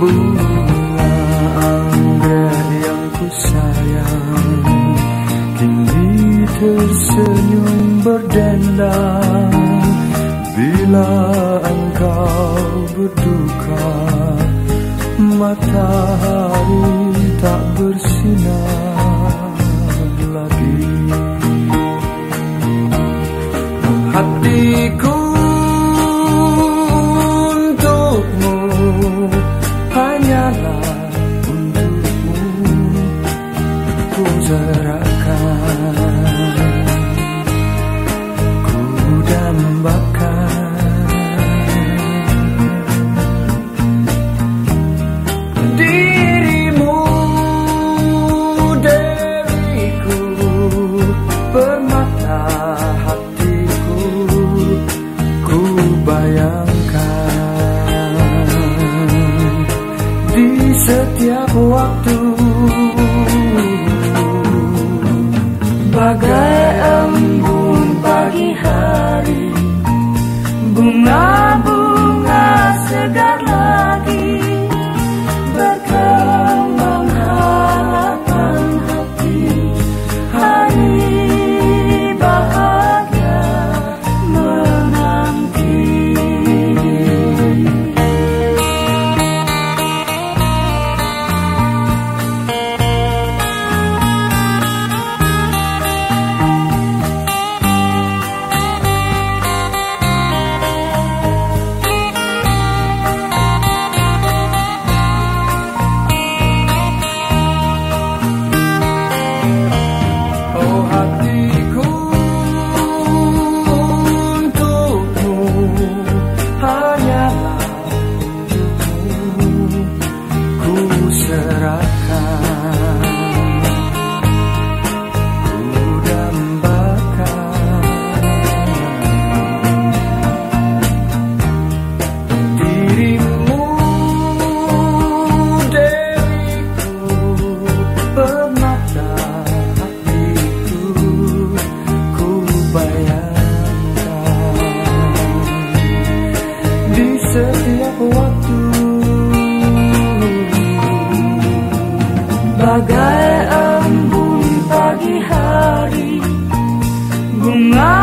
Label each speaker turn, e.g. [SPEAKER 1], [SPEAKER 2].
[SPEAKER 1] Bunga anggrek yang ku sayang Kini tersenyum berdendang Bila engkau berduka Matahari tak bersinar lagi. Hatiku waktu.
[SPEAKER 2] Bagai embun pagi hari Bunga-bunga
[SPEAKER 1] Bagay ang buong paghihari.
[SPEAKER 2] Bunga